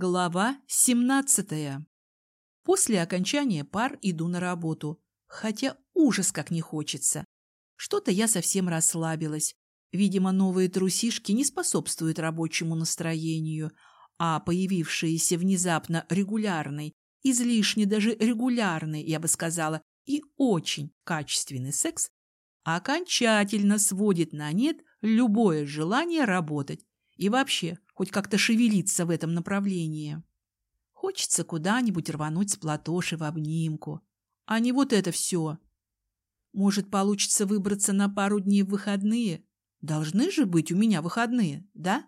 Глава 17. После окончания пар иду на работу, хотя ужас как не хочется. Что-то я совсем расслабилась. Видимо, новые трусишки не способствуют рабочему настроению, а появившийся внезапно регулярный, излишне даже регулярный, я бы сказала, и очень качественный секс окончательно сводит на нет любое желание работать и вообще хоть как-то шевелиться в этом направлении. Хочется куда-нибудь рвануть с Платоши в обнимку, а не вот это все. Может, получится выбраться на пару дней в выходные? Должны же быть у меня выходные, да?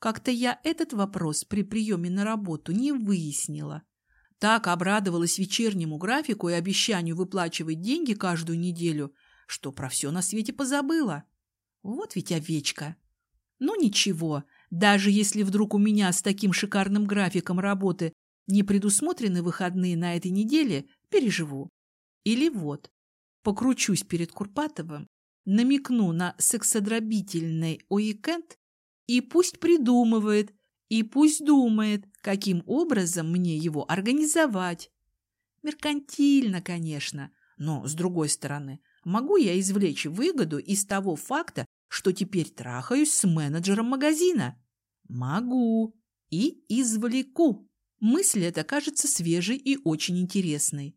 Как-то я этот вопрос при приеме на работу не выяснила. Так обрадовалась вечернему графику и обещанию выплачивать деньги каждую неделю, что про все на свете позабыла. Вот ведь овечка. Ну ничего, даже если вдруг у меня с таким шикарным графиком работы не предусмотрены выходные на этой неделе, переживу. Или вот, покручусь перед Курпатовым, намекну на сексодробительный уикенд и пусть придумывает, и пусть думает, каким образом мне его организовать. Меркантильно, конечно, но, с другой стороны, могу я извлечь выгоду из того факта, что теперь трахаюсь с менеджером магазина? Могу. И извлеку. Мысль эта кажется свежей и очень интересной.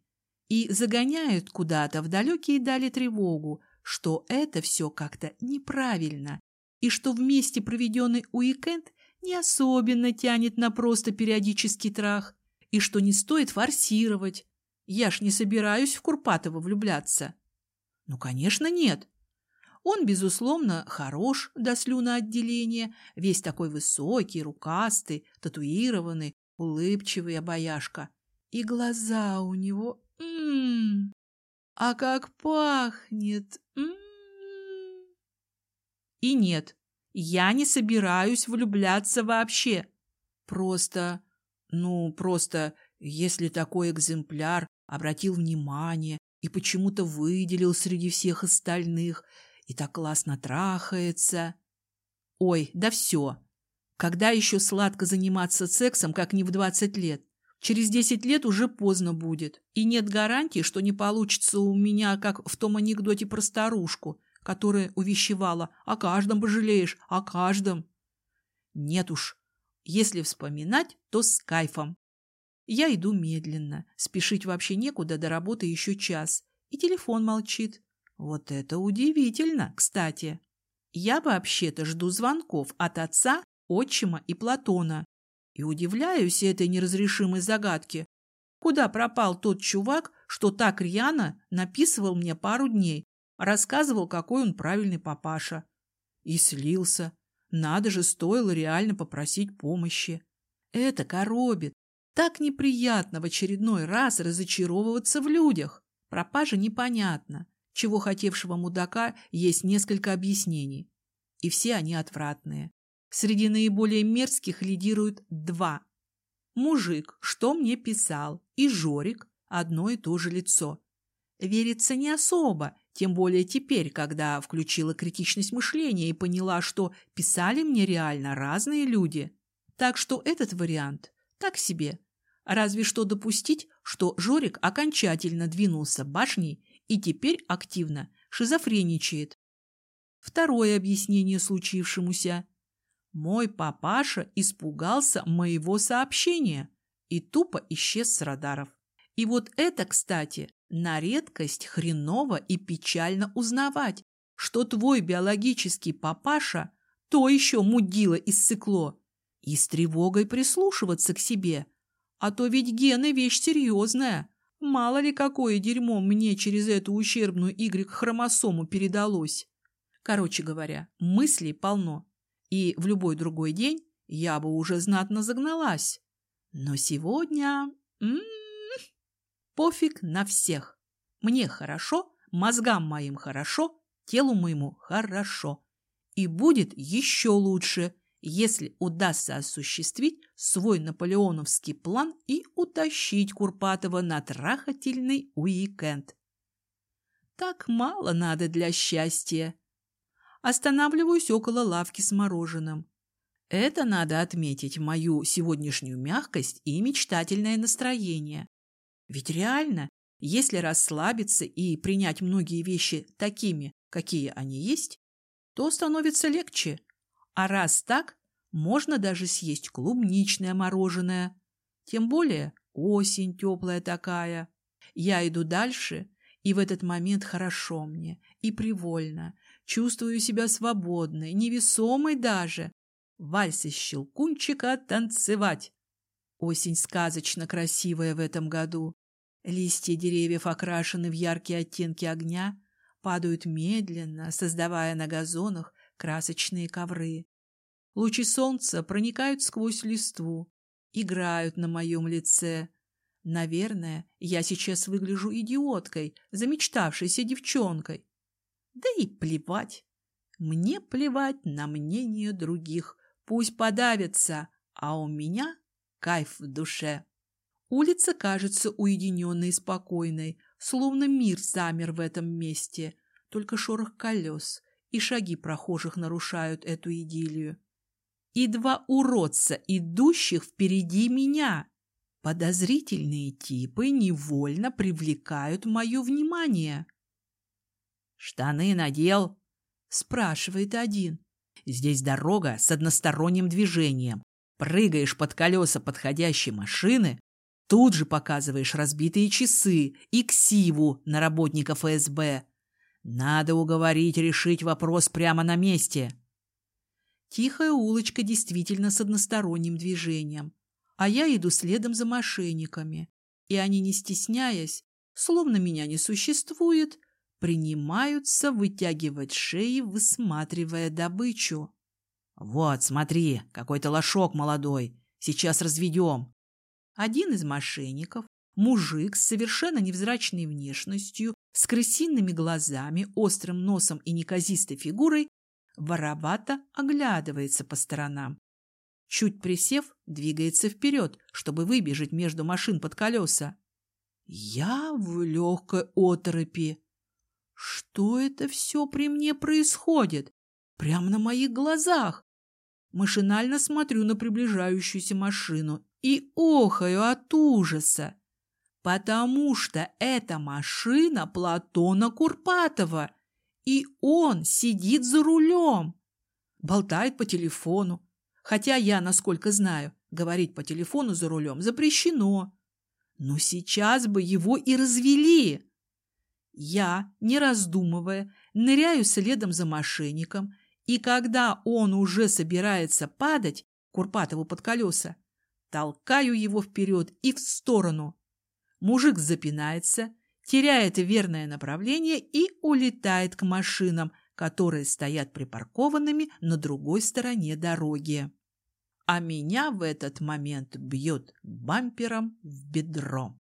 И загоняют куда-то в далекие дали тревогу, что это все как-то неправильно, и что вместе проведенный уикенд не особенно тянет на просто периодический трах, и что не стоит форсировать. Я ж не собираюсь в Курпатова влюбляться. Ну, конечно, нет. Он, безусловно, хорош до слюноотделения, весь такой высокий, рукастый, татуированный, улыбчивый обаяшка. И глаза у него... М -м -м, а как пахнет! М -м. И нет, я не собираюсь влюбляться вообще. Просто, ну, просто, если такой экземпляр обратил внимание и почему-то выделил среди всех остальных, и так классно трахается. Ой, да все. Когда еще сладко заниматься сексом, как не в 20 лет? Через 10 лет уже поздно будет. И нет гарантии, что не получится у меня, как в том анекдоте про старушку, которая увещевала «О каждом пожалеешь, о каждом». Нет уж. Если вспоминать, то с кайфом. Я иду медленно. Спешить вообще некуда, до работы еще час. И телефон молчит. Вот это удивительно, кстати. Я вообще-то жду звонков от отца, отчима и Платона. И удивляюсь этой неразрешимой загадке. Куда пропал тот чувак, что так рьяно написывал мне пару дней, рассказывал, какой он правильный папаша. И слился. Надо же, стоило реально попросить помощи. Это коробит. Так неприятно в очередной раз разочаровываться в людях. Пропажа непонятна чего хотевшего мудака есть несколько объяснений, и все они отвратные. Среди наиболее мерзких лидируют два. Мужик, что мне писал, и Жорик – одно и то же лицо. Верится не особо, тем более теперь, когда включила критичность мышления и поняла, что писали мне реально разные люди. Так что этот вариант так себе. Разве что допустить, что Жорик окончательно двинулся башней и теперь активно шизофреничает. Второе объяснение случившемуся. Мой папаша испугался моего сообщения и тупо исчез с радаров. И вот это, кстати, на редкость хреново и печально узнавать, что твой биологический папаша то еще мудило из цикло, и с тревогой прислушиваться к себе. А то ведь гены вещь серьезная, Мало ли какое дерьмо мне через эту ущербную Y-хромосому передалось. Короче говоря, мыслей полно. И в любой другой день я бы уже знатно загналась. Но сегодня... М -м -м, пофиг на всех. Мне хорошо, мозгам моим хорошо, телу моему хорошо. И будет еще лучше, если удастся осуществить свой наполеоновский план и утащить Курпатова на трахательный уикенд. Так мало надо для счастья. Останавливаюсь около лавки с мороженым. Это надо отметить мою сегодняшнюю мягкость и мечтательное настроение. Ведь реально, если расслабиться и принять многие вещи такими, какие они есть, то становится легче. А раз так, можно даже съесть клубничное мороженое. Тем более осень теплая такая. Я иду дальше, и в этот момент хорошо мне и привольно. Чувствую себя свободной, невесомой даже. Вальс из щелкунчика танцевать. Осень сказочно красивая в этом году. Листья деревьев окрашены в яркие оттенки огня, падают медленно, создавая на газонах красочные ковры. Лучи солнца проникают сквозь листву, играют на моем лице. Наверное, я сейчас выгляжу идиоткой, замечтавшейся девчонкой. Да и плевать. Мне плевать на мнение других. Пусть подавятся, а у меня кайф в душе. Улица кажется уединенной и спокойной, словно мир замер в этом месте. Только шорох колес и шаги прохожих нарушают эту идиллию. И два уродца, идущих впереди меня. Подозрительные типы невольно привлекают мое внимание. «Штаны надел?» – спрашивает один. «Здесь дорога с односторонним движением. Прыгаешь под колеса подходящей машины, Тут же показываешь разбитые часы и ксиву на работника ФСБ. Надо уговорить решить вопрос прямо на месте. Тихая улочка действительно с односторонним движением, а я иду следом за мошенниками, и они, не стесняясь, словно меня не существует, принимаются вытягивать шеи, высматривая добычу. «Вот, смотри, какой-то лошок молодой, сейчас разведем», один из мошенников, мужик с совершенно невзрачной внешностью, с крысиными глазами, острым носом и неказистой фигурой, воровато оглядывается по сторонам. Чуть присев, двигается вперед, чтобы выбежать между машин под колеса. Я в легкой оторопи. Что это все при мне происходит? Прямо на моих глазах. Машинально смотрю на приближающуюся машину и охаю от ужаса, потому что это машина Платона Курпатова, и он сидит за рулем, болтает по телефону. Хотя я, насколько знаю, говорить по телефону за рулем запрещено. Но сейчас бы его и развели. Я, не раздумывая, ныряю следом за мошенником, и когда он уже собирается падать Курпатову под колеса, Толкаю его вперед и в сторону. Мужик запинается, теряет верное направление и улетает к машинам, которые стоят припаркованными на другой стороне дороги. А меня в этот момент бьет бампером в бедро.